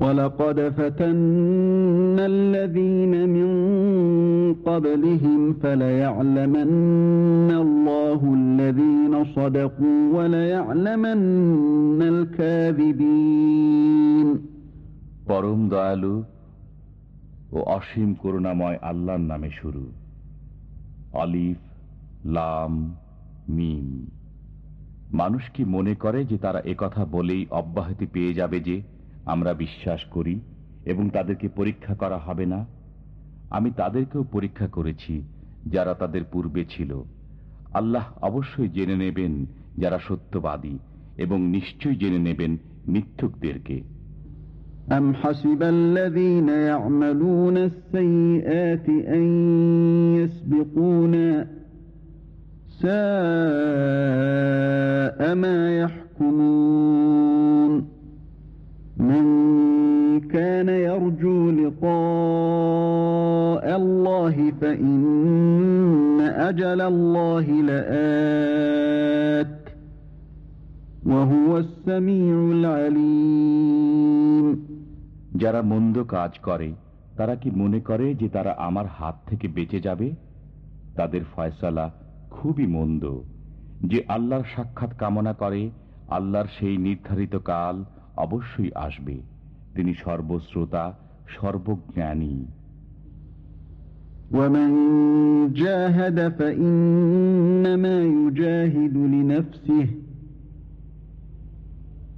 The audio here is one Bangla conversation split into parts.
ولقد فتنا الذين من قبلهم فليعلمن الله الذين صدقوا وليعلمن الكاذبين পরম দয়ালু ও অসীম করুণাময় আল্লাহর নামে শুরু অলিফ লাম মিম মানুষ কি মনে করে যে তারা একথা বলেই অব্যাহতি পেয়ে যাবে যে আমরা বিশ্বাস করি এবং তাদেরকে পরীক্ষা করা হবে না আমি তাদেরকেও পরীক্ষা করেছি যারা তাদের পূর্বে ছিল আল্লাহ অবশ্যই জেনে নেবেন যারা সত্যবাদী এবং নিশ্চয়ই জেনে নেবেন মিথ্যুকদেরকে أم حسب الذين يعملون السيئات أن يسبقونا ساء ما يحكمون من كان يرجو لقاء الله فإن أجل الله لآت وهو السميع العليم যারা মন্দ কাজ করে তারা কি মনে করে যে তারা আমার হাত থেকে বেঁচে যাবে তাদের ফয়সালা খুবই মন্দ যে আল্লাহর সাক্ষাৎ কামনা করে আল্লাহর সেই নির্ধারিত কাল অবশ্যই আসবে তিনি সর্বশ্রোতা সর্বজ্ঞানী ومن جاهد فإنما يجاهد لنفسه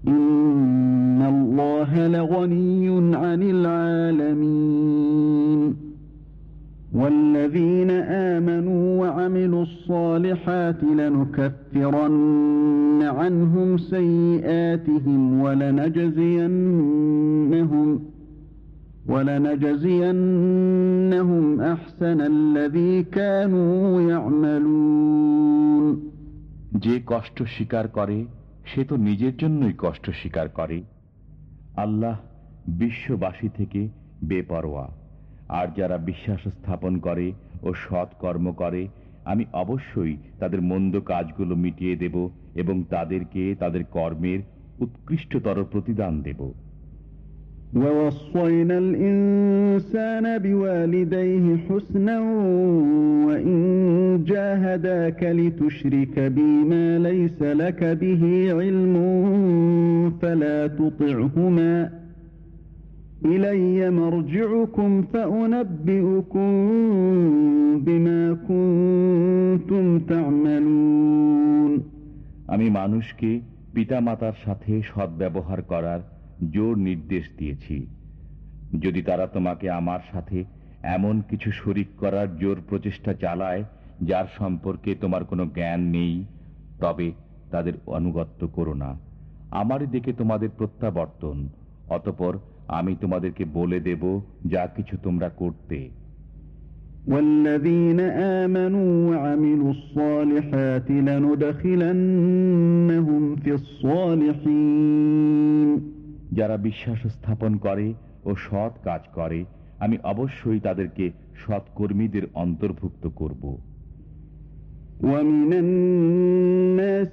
إن الله لغني عن العالمين والذين آمنوا وعملوا الصالحات لنكفرن عنهم سيئاتهم ولنجزينهم ولنجزينهم أحسن الذي كانوا يعملون যে কষ্ট স্বীকার করে সে তো নিজের জন্যই কষ্ট স্বীকার করে আল্লাহ বিশ্ববাসী থেকে বেপরোয়া আর যারা বিশ্বাস স্থাপন করে ও সৎ কর্ম করে আমি অবশ্যই তাদের মন্দ কাজগুলো মিটিয়ে দেব এবং তাদেরকে তাদের কর্মের উৎকৃষ্টতর প্রতিদান দেব ووصينا الإنسان بوالديه حسنا وإن جاهداك لتشرك بي ما ليس لك به علم فلا تطعهما إلي مرجعكم فأنبئكم بما كنتم تعملون আমি মানুষকে পিতামাতার সাথে সদ্ব্যবহার করার জোর নির্দেশ দিয়েছি যদি তারা তোমাকে আমার সাথে এমন কিছু শরিক করার জোর প্রচেষ্টা চালায় যার সম্পর্কে তোমার কোনো জ্ঞান নেই তবে তাদের অনুগত্য করো না আমারই দিকে তোমাদের প্রত্যাবর্তন অতপর আমি তোমাদেরকে বলে দেব যা কিছু তোমরা করতে والذين آمنوا وعملوا الصالحات لندخلنهم في الصالحين যারা বিশ্বাস স্থাপন করে ও সৎ কাজ করে আমি অবশ্যই তাদেরকে সৎকর্মীদের অন্তর্ভুক্ত করব ومن الناس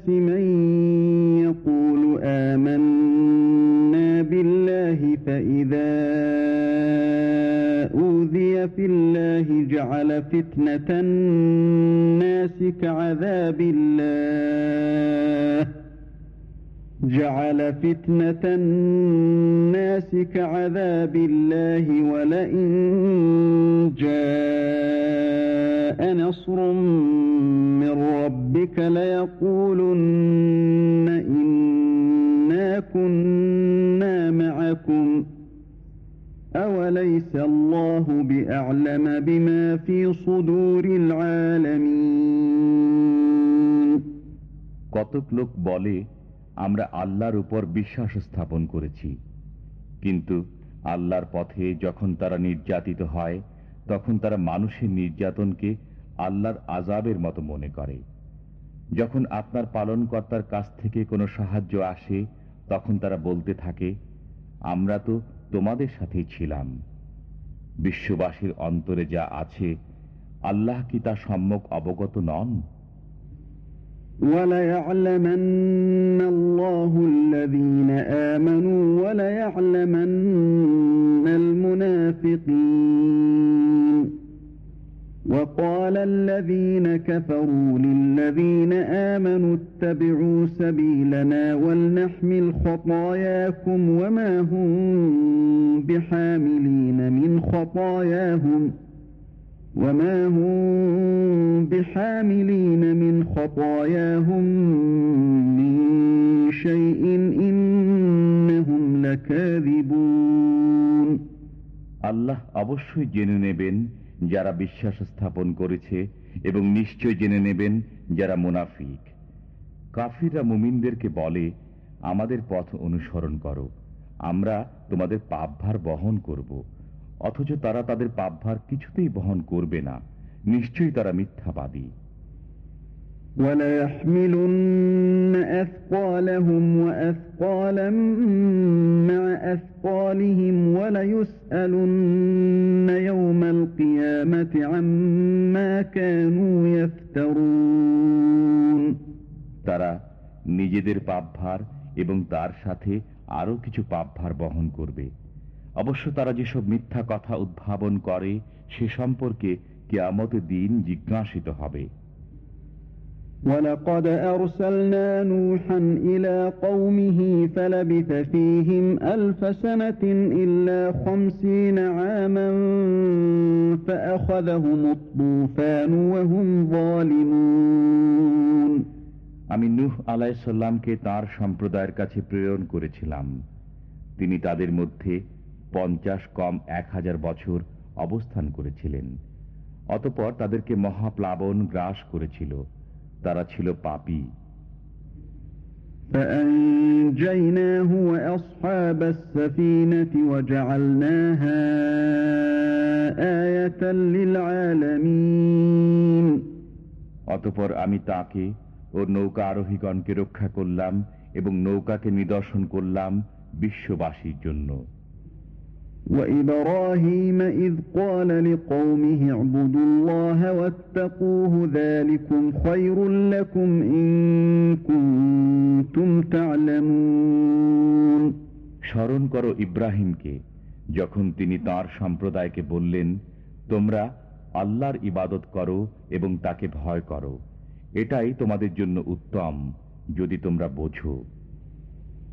فتنة الناس كعذاب الله جعل فتنة الناس كعذاب الله ولئن جاء نصر من ربك ليقولن إنا كنا معكم أوليس الله بأعلم بما في صدور العالمين কতক লোক বলে আমরা আল্লাহর উপর বিশ্বাস স্থাপন করেছি কিন্তু আল্লাহর পথে যখন তারা নির্যাতিত হয় তখন তারা মানুষের নির্যাতনকে আল্লাহর আজাবের মতো মনে করে যখন আপনার পালনকর্তার কাছ থেকে কোনো সাহায্য আসে তখন তারা বলতে থাকে আমরা তো তোমাদের সাথেই ছিলাম বিশ্ববাসীর অন্তরে যা আছে আল্লাহ কি তা সম্যক অবগত নন وليعلمن الله الذين آمنوا وليعلمن المنافقين وقال الذين كفروا للذين آمنوا اتبعوا سبيلنا ولنحمل خطاياكم وما هم بحاملين من خطاياهم وما هم بحاملين من خطاياهم من شيء إنهم لكاذبون. الله أبو جنون بن যারা বিশ্বাস স্থাপন করেছে এবং নিশ্চয় জেনে নেবেন যারা মুনাফিক কাফিররা মুমিনদেরকে বলে আমাদের পথ অনুসরণ করো আমরা তোমাদের পাপভার বহন করব অথচ তারা তাদের পাপভার কিছুতেই বহন করবে না নিশ্চয়ই তারা মিথ্যাবাদী وليحملن أثقالهم وأثقالا مع أثقالهم وليسألن يوم القيامة عما كانوا يفترون তারা নিজেদের পাপভার এবং তার সাথে আরও কিছু পাপভার বহন করবে অবশ্য তারা যেসব মিথ্যা কথা উদ্ভাবন করে সে সম্পর্কে কেয়ামতের দিন জিজ্ঞাসিত হবে ولقد أرسلنا نوحا إلى قومه فلبث فيهم ألف سنة إلا خمسين عاما فأخذهم الطوفان وهم ظالمون আমি নূহ আলাইসাল্লামকে তার সম্প্রদায়ের কাছে প্রেরণ করেছিলাম তিনি তাদের মধ্যে পঞ্চাশ কম এক হাজার বছর অবস্থান করেছিলেন অতপর তাদেরকে মহাপ্লাবন গ্রাস করেছিল তারা ছিল পাপী فأنجيناه وأصحاب السفينة وجعلناها آية للعالمين অতপর আমি তাকে ও নৌকা আরোহীগণকে রক্ষা করলাম এবং নৌকাকে নিদর্শন করলাম বিশ্ববাসীর জন্য وإبراهيم إذ قال لقومه اعبدوا الله واتقوه ذلكم خير لكم إن كنتم تعلمون স্মরণ করো ইব্রাহিমকে যখন তিনি তার সম্প্রদায়কে বললেন তোমরা আল্লাহর ইবাদত করো এবং তাকে ভয় করো এটাই তোমাদের জন্য উত্তম যদি তোমরা বোঝো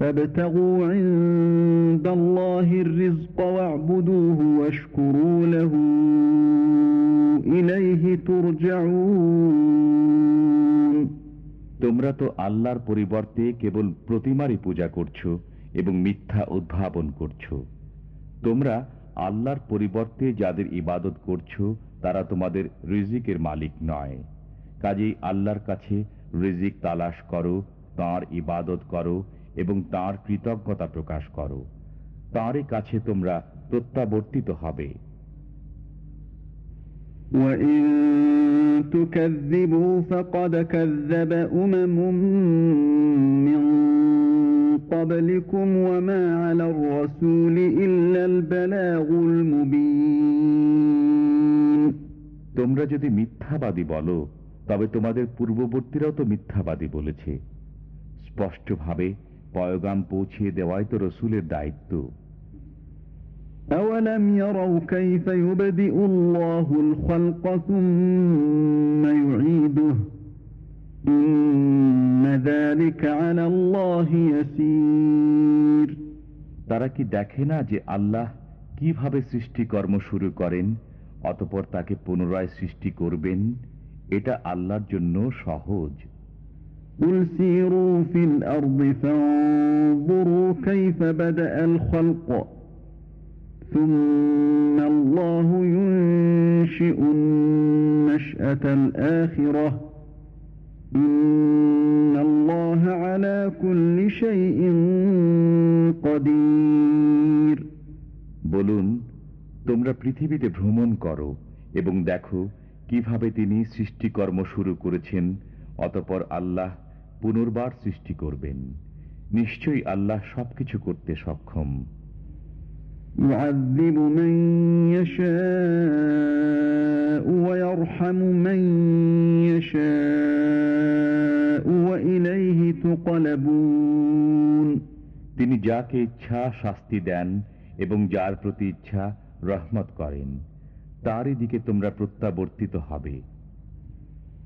فابتغوا عند الله الرزق واعبدوه واشكروا له إليه ترجعون তোমরা তো আল্লাহর পরিবর্তে কেবল প্রতিমারই পূজা করছো এবং মিথ্যা উদ্ভাবন করছো তোমরা আল্লাহর পরিবর্তে যাদের ইবাদত করছো তারা তোমাদের রিজিকের মালিক নয় কাজেই আল্লাহর কাছে রিজিক তালাশ করো তাঁর ইবাদত করো এবং তাঁর কৃতজ্ঞতা প্রকাশ করো তাঁরই কাছে তোমরা প্রত্যাবর্তিত হবে وإن تكذبوا فقد كذب أمم من قبلكم وما على الرسول إلا البلاغ المبين তোমরা যদি মিথ্যাবাদী বলো তবে তোমাদের পূর্ববর্তীরাও তো মিথ্যাবাদী বলেছে স্পষ্টভাবে পয়গাম পৌঁছিয়ে দেওয়াই তো রসুলের দায়িত্ব أولم يروا كيف يبدئ الله الخلق ثم يعيده إن ذلك على الله يسير তারা কি দেখে না যে আল্লাহ কিভাবে সৃষ্টিকর্ম শুরু করেন অতপর তাকে পুনরায় সৃষ্টি করবেন এটা আল্লাহর জন্য সহজ قل سيروا في الأرض فانظروا كيف بدأ الخلق ثم الله ينشئ النشأة الآخرة إن الله على كل شيء قدير বলুন তোমরা পৃথিবীতে ভ্রমণ করো এবং দেখো কিভাবে তিনি সৃষ্টিকর্ম শুরু করেছেন অতপর আল্লাহ পুনর্বার সৃষ্টি করবেন নিশ্চয়ই আল্লাহ সবকিছু করতে সক্ষম يعذب من يشاء ويرحم من يشاء وإليه تقلبون তিনি যাকে ইচ্ছা শাস্তি দেন এবং যার প্রতি ইচ্ছা রহমত করেন তারই দিকে তোমরা প্রত্যাবর্তিত হবে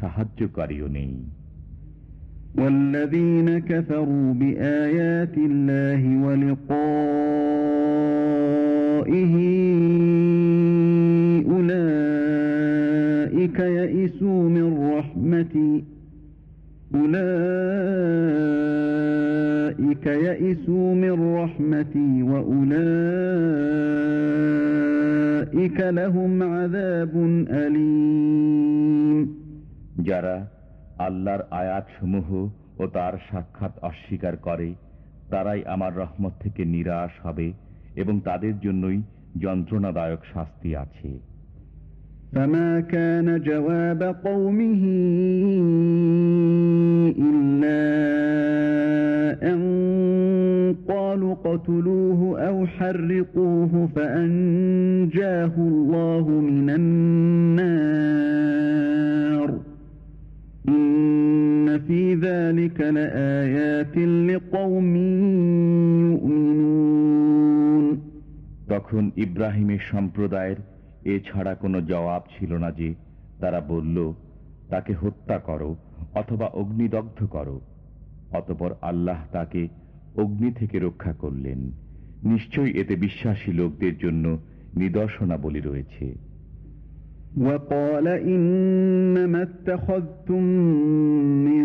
সাহায্যকারীও নেই والذين كفروا بآيات الله ولقائه أولئك يئسوا من رحمتي أولئك يئسوا من رحمتي وأولئك لهم عذاب أليم যারা আল্লাহর আয়াতসমূহ ও তার সাক্ষাৎ অস্বীকার করে তারাই আমার রহমত থেকে নিরাশ হবে এবং তাদের জন্যই যন্ত্রণাদায়ক শাস্তি আছে فما كان جواب قومه إلا أن قالوا قتلوه أو حرقوه فأنجاه الله من النار তখন ইব্রাহিমের সম্প্রদায়ের এছাড়া কোনো জবাব ছিল না যে তারা বলল তাকে হত্যা করো অথবা অগ্নিদগ্ধ করো অতপর আল্লাহ তাকে অগ্নি থেকে রক্ষা করলেন নিশ্চয়ই এতে বিশ্বাসী লোকদের জন্য নিদর্শনাবলী রয়েছে وقال إنما اتخذتم من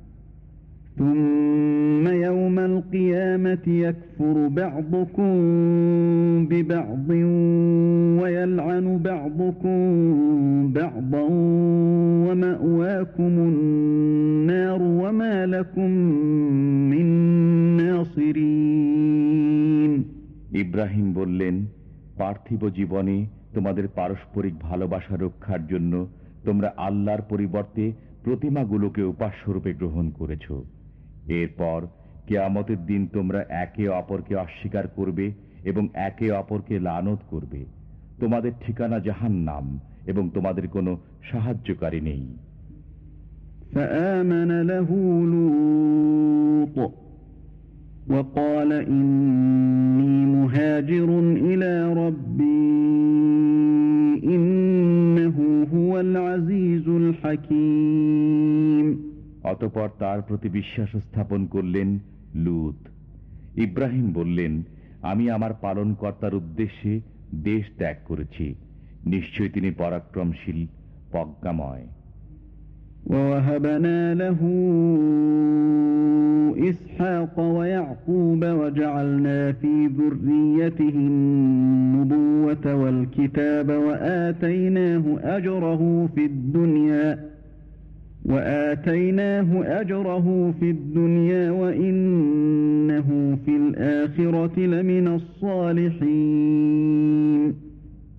ثم يوم القيامة يكفر بعضكم ببعض ويلعن بعضكم بعضا ومأواكم النار وما لكم من ناصرين ইব্রাহিম বললেন পার্থিব জীবনে তোমাদের পারস্পরিক ভালোবাসা রক্ষার জন্য তোমরা আল্লাহর পরিবর্তে প্রতিমাগুলোকে উপাস্যরূপে গ্রহণ করেছ এরপর কেয়ামতের দিন তোমরা একে অপরকে অস্বীকার করবে এবং একে অপরকে লানত করবে তোমাদের ঠিকানা জাহান নাম এবং তোমাদের কোনো সাহায্যকারী নেই فآمن له لوط وقال إني مهاجر إلى ربي অতপর তার প্রতি বিশ্বাস স্থাপন করলেন লুত ইব্রাহিম বললেন আমি আমার পালনকর্তার উদ্দেশ্যে দেশ ত্যাগ করেছি নিশ্চয় তিনি পরাক্রমশীল প্রজ্ঞাময় ووهبنا له إسحاق ويعقوب وجعلنا في ذريته النبوة والكتاب وآتيناه أجره في الدنيا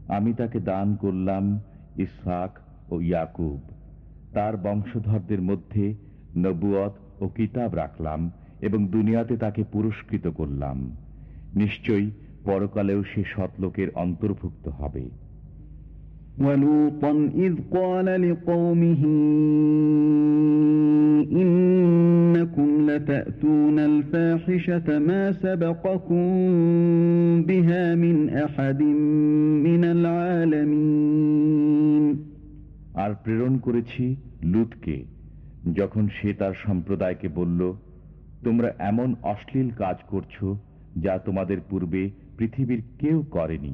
আমি তাকে দান করলাম ইসহাক ও ইয়াকুব। তার বংশধরদের মধ্যে নবুয়ত ও কিতাব রাখলাম এবং দুনিয়াতে তাকে পুরস্কৃত করলাম। নিশ্চয়ই পরকালেও সে সৎলোকের অন্তর্ভুক্ত হবে। ولوطا إذ قال لقومه إنكم لتأتون الفاحشة ما سبقكم بها من أحد من العالمين আর প্রেরণ করেছি লুতকে যখন সে তার সম্প্রদায়কে বলল তোমরা এমন অশ্লীল কাজ করছো যা তোমাদের পূর্বে পৃথিবীর কেউ করেনি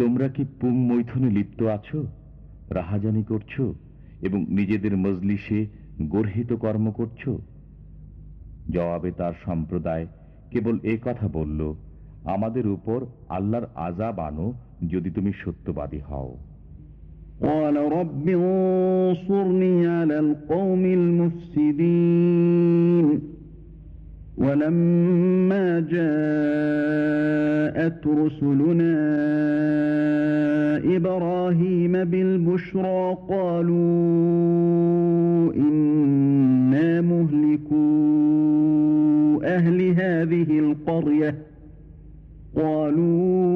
তোমরা কি পুং মৈথুনে লিপ্ত আছো রাহাজানি করছো এবং নিজেদের মজলিসে গর্হিত কর্ম করছো জবাবে তার সম্প্রদায় কেবল এ কথা বলল আমাদের উপর আল্লাহর আজাব আনো যদি তুমি সত্যবাদী হও قال ولما جاءت رسلنا إبراهيم بالبشرى قالوا إنا مهلكو أهل هذه القرية. قالوا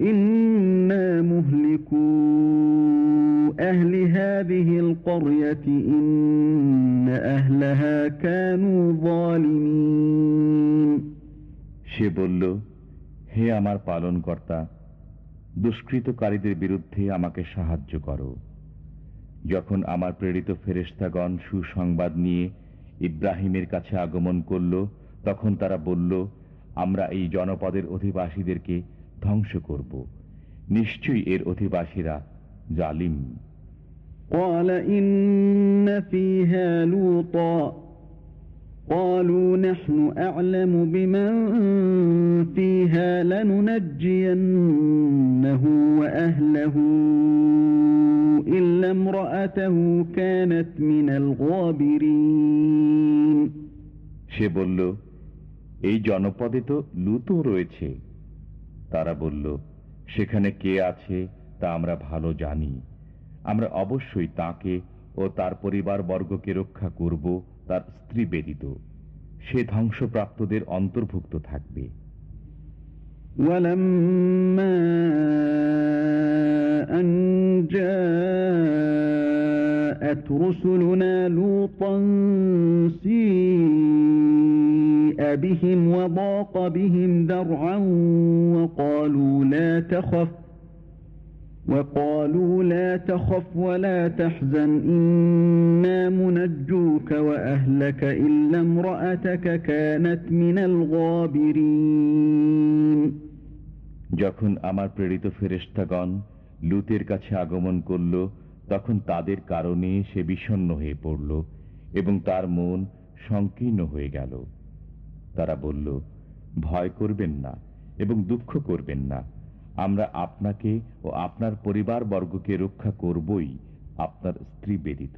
إنا مهلكو أهل هذه القرية إن أهلها كانوا ظالمين সে বলল হে আমার পালনকর্তা দুষ্কৃতকারীদের বিরুদ্ধে আমাকে সাহায্য করো যখন আমার প্রেরিত ফেরেস্তাগণ সুসংবাদ নিয়ে ইব্রাহিমের কাছে আগমন করল তখন তারা বলল আমরা এই জনপদের অধিবাসীদেরকে ধ্বংস করব নিশ্চয়ই এর অধিবাসীরা জালিম قال إن فيها لوطا قالوا نحن أعلم بمن فيها لننجينه وأهله إلا امرأته كانت من الغابرين সে বলল এই জনপদে তো লুতও রয়েছে তারা বলল সেখানে কে আছে তা আমরা ভালো জানি আমরা অবশ্যই তাকে ও তার পরিবার বর্গকে রক্ষা করব তার স্ত্রী ব্যতীত সে ধ্বংসপ্রাপ্তদের অন্তর্ভুক্ত থাকবে ولما أن جاءت رسلنا لوطا سيء بهم وضاق بهم ذرعا وقالوا لا تخف وقالوا لا تخف ولا تحزن إنا منجوك وأهلك إلا امرأتك كانت من الغابرين যখন আমার প্রেরিত ফেরেস্তাগণ লুতের কাছে আগমন করল তখন তাদের কারণে সে বিষণ্ণ হয়ে পড়ল এবং তার মন সংকীর্ণ হয়ে গেল তারা বলল ভয় করবেন না এবং দুঃখ করবেন না আমরা আপনাকে ও আপনার পরিবার বর্গকে রক্ষা করবই আপনার স্ত্রী ব্যতীত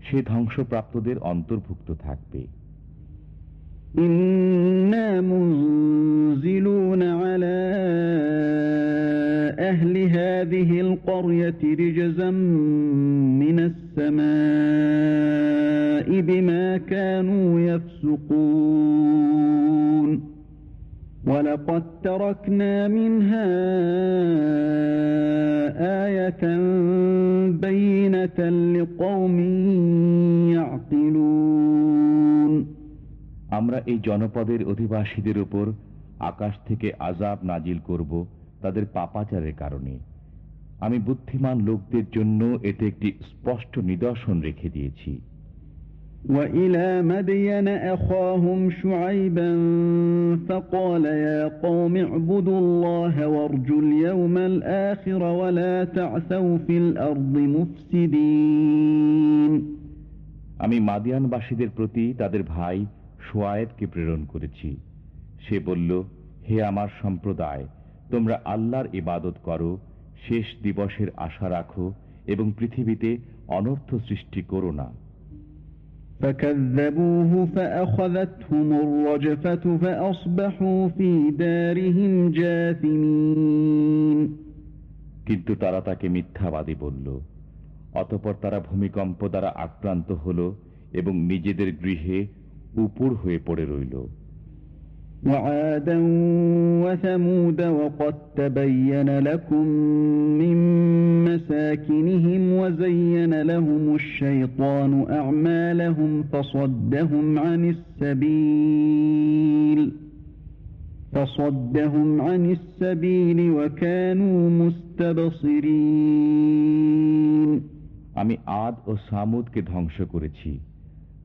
সে ধ্বংসপ্রাপ্তদের অন্তর্ভুক্ত থাকবে إنا منزلون على أهل هذه القرية رجزا من السماء بما كانوا يفسقون ولقد تركنا منها آية بينة لقوم يعقلون আমরা এই জনপদের অধিবাসীদের উপর আকাশ থেকে আজাব নাজিল করব তাদের পাপাচারের কারণে আমি বুদ্ধিমান লোকদের জন্য এতে একটি স্পষ্ট নিদর্শন রেখে দিয়েছি وإلى مدين أخاهم شعيبا فقال يا قوم اعبدوا الله وارجوا اليوم الآخر ولا تعثوا في الأرض مفسدين আমি মাদিয়ানবাসীদের প্রতি তাদের ভাই সোয়ায়েবকে প্রেরণ করেছি সে বলল হে আমার সম্প্রদায় তোমরা আল্লাহর ইবাদত করো শেষ দিবসের আশা রাখো এবং পৃথিবীতে অনর্থ সৃষ্টি করো না فكذبوه فأخذتهم الرجفة فأصبحوا في دارهم جاثمين কিন্তু তারা তাকে মিথ্যাবাদী বলল অতপর তারা ভূমিকম্প দ্বারা আক্রান্ত হল এবং নিজেদের গৃহে উপুর হয়ে পড়ে রইল وعادا وثمود وقد تبين لكم من مساكنهم وزين لهم الشيطان أعمالهم فصدهم عن السبيل فصدهم عن السبيل وكانوا مستبصرين আমি আদ ও সামুদকে ধ্বংস করেছি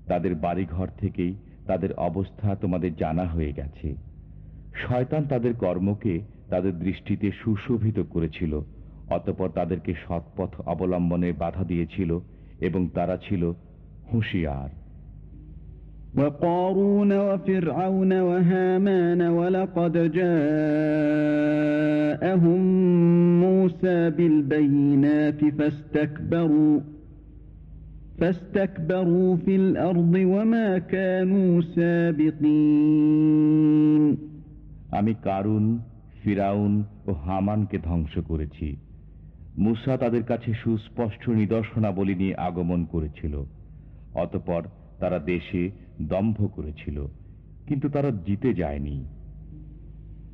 তাদের বাড়িঘর থেকেই তাদের অবস্থা তোমাদের জানা হয়ে গেছে শয়তান তাদের কর্মকে তাদের দৃষ্টিতে সুশোভিত করেছিল অতপর তাদেরকে সৎপথ অবলম্বনে বাধা দিয়েছিল এবং তারা ছিল হুঁশিয়ার وقارون وفرعون وهامان ولقد جاءهم موسى بالبينات فاستكبروا فاستكبروا في الأرض وما كانوا سابقين আমি কারুন ফিরাউন ও হামানকে ধ্বংস করেছি মুসা তাদের কাছে সুস্পষ্ট নিদর্শনাবলী নিয়ে আগমন করেছিল অতপর তারা দেশে দম্ভ করেছিল কিন্তু তারা জিতে যায়নি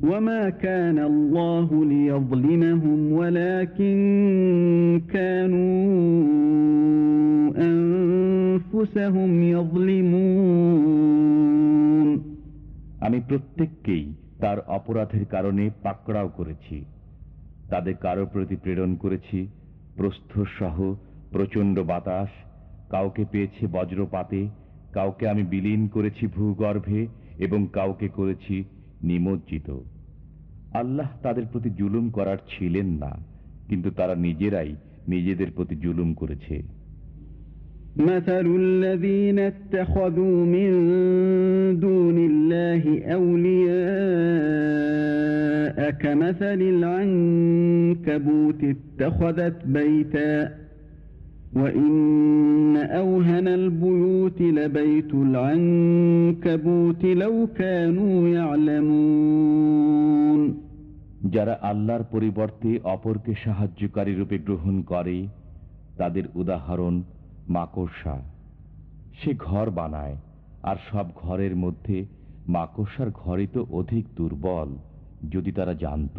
وما كان الله ليظلمهم ولكن كانوا أنفسهم يظلمون আমি প্রত্যেককেই তার অপরাধের কারণে পাকড়াও করেছি তাদের কারো প্রতি প্রেরণ করেছি প্রস্থসহ প্রচণ্ড বাতাস কাউকে পেয়েছে বজ্রপাতে কাউকে আমি বিলীন করেছি ভূগর্ভে এবং কাউকে করেছি নিমজ্জিত আল্লাহ তাদের প্রতি জুলুম করার ছিলেন না কিন্তু তারা নিজেরাই নিজেদের প্রতি জুলুম করেছে مثل الذين اتخذوا من دون الله أولياء كمثل العنكبوت اتخذت بيتا وإن أوهن البيوت لبيت العنكبوت لو كانوا يعلمون যারা আল্লাহর পরিবর্তে অপরকে সাহায্যকারী রূপে গ্রহণ করে তাদের উদাহরণ মাকড়সা সে ঘর বানায় আর সব ঘরের মধ্যে মাকড়সার ঘরই তো অধিক দুর্বল যদি তারা জানত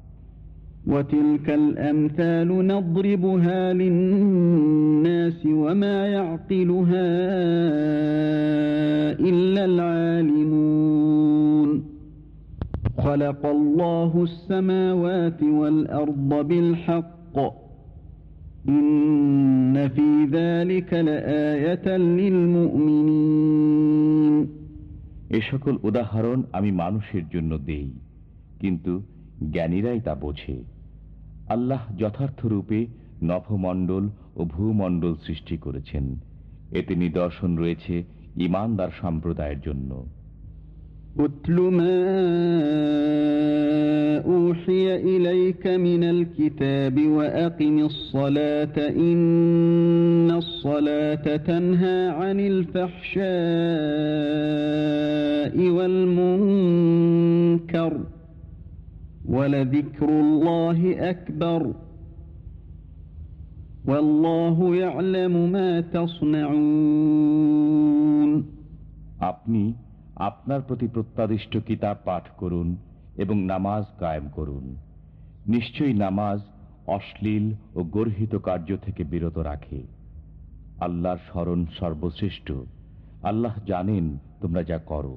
وتلك الأمثال نضربها للناس وما يعقلها إلا العالمون خلق الله السماوات والأرض بالحق إن في ذلك لآية للمؤمنين এ সকল উদাহরণ আমি মানুষের জন্য দেই কিন্তু জ্ঞানীরাই তা বোঝে আল্লাহ যথার্থরূপে নভমণ্ডল ও ভূমণ্ডল সৃষ্টি করেছেন এতে নিদর্শন রয়েছে ইমানদার সম্প্রদায়ের জন্য اتل ما أوحي إليك من الكتاب وأقم الصلاة إن الصلاة تنهى عن الفحشاء والمنكر ولذكر الله أكبر والله يعلم ما تصنعون আপনি আপনার প্রতি প্রত্যাদিষ্ট কিতাব পাঠ করুন এবং নামাজ কায়েম করুন নিশ্চয়ই নামাজ অশ্লীল ও গর্হিত কার্য থেকে বিরত রাখে আল্লাহর স্মরণ সর্বশ্রেষ্ঠ আল্লাহ জানেন তোমরা যা করো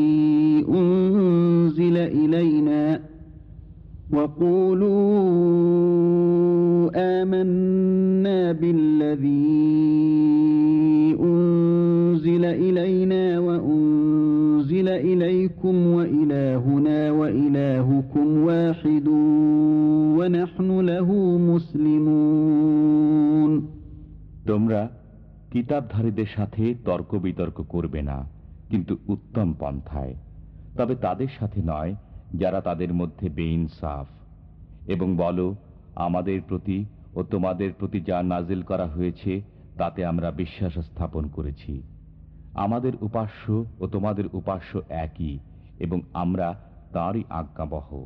কিতাবধারীদের সাথে তর্ক বিতর্ক করবে না, কিন্তু উত্তম পন্থায়। তবে তাদের সাথে নয়, যারা তাদের মধ্যে বেইনসাফ। এবং বলো, আমাদের প্রতি ও তোমাদের প্রতি যা নাজিল করা হয়েছে, তাতে আমরা বিশ্বাস স্থাপন করেছি। আমাদের উপাস্য ও তোমাদের উপাস্য একই, এবং আমরা তাঁরই আজ্ঞাবহ।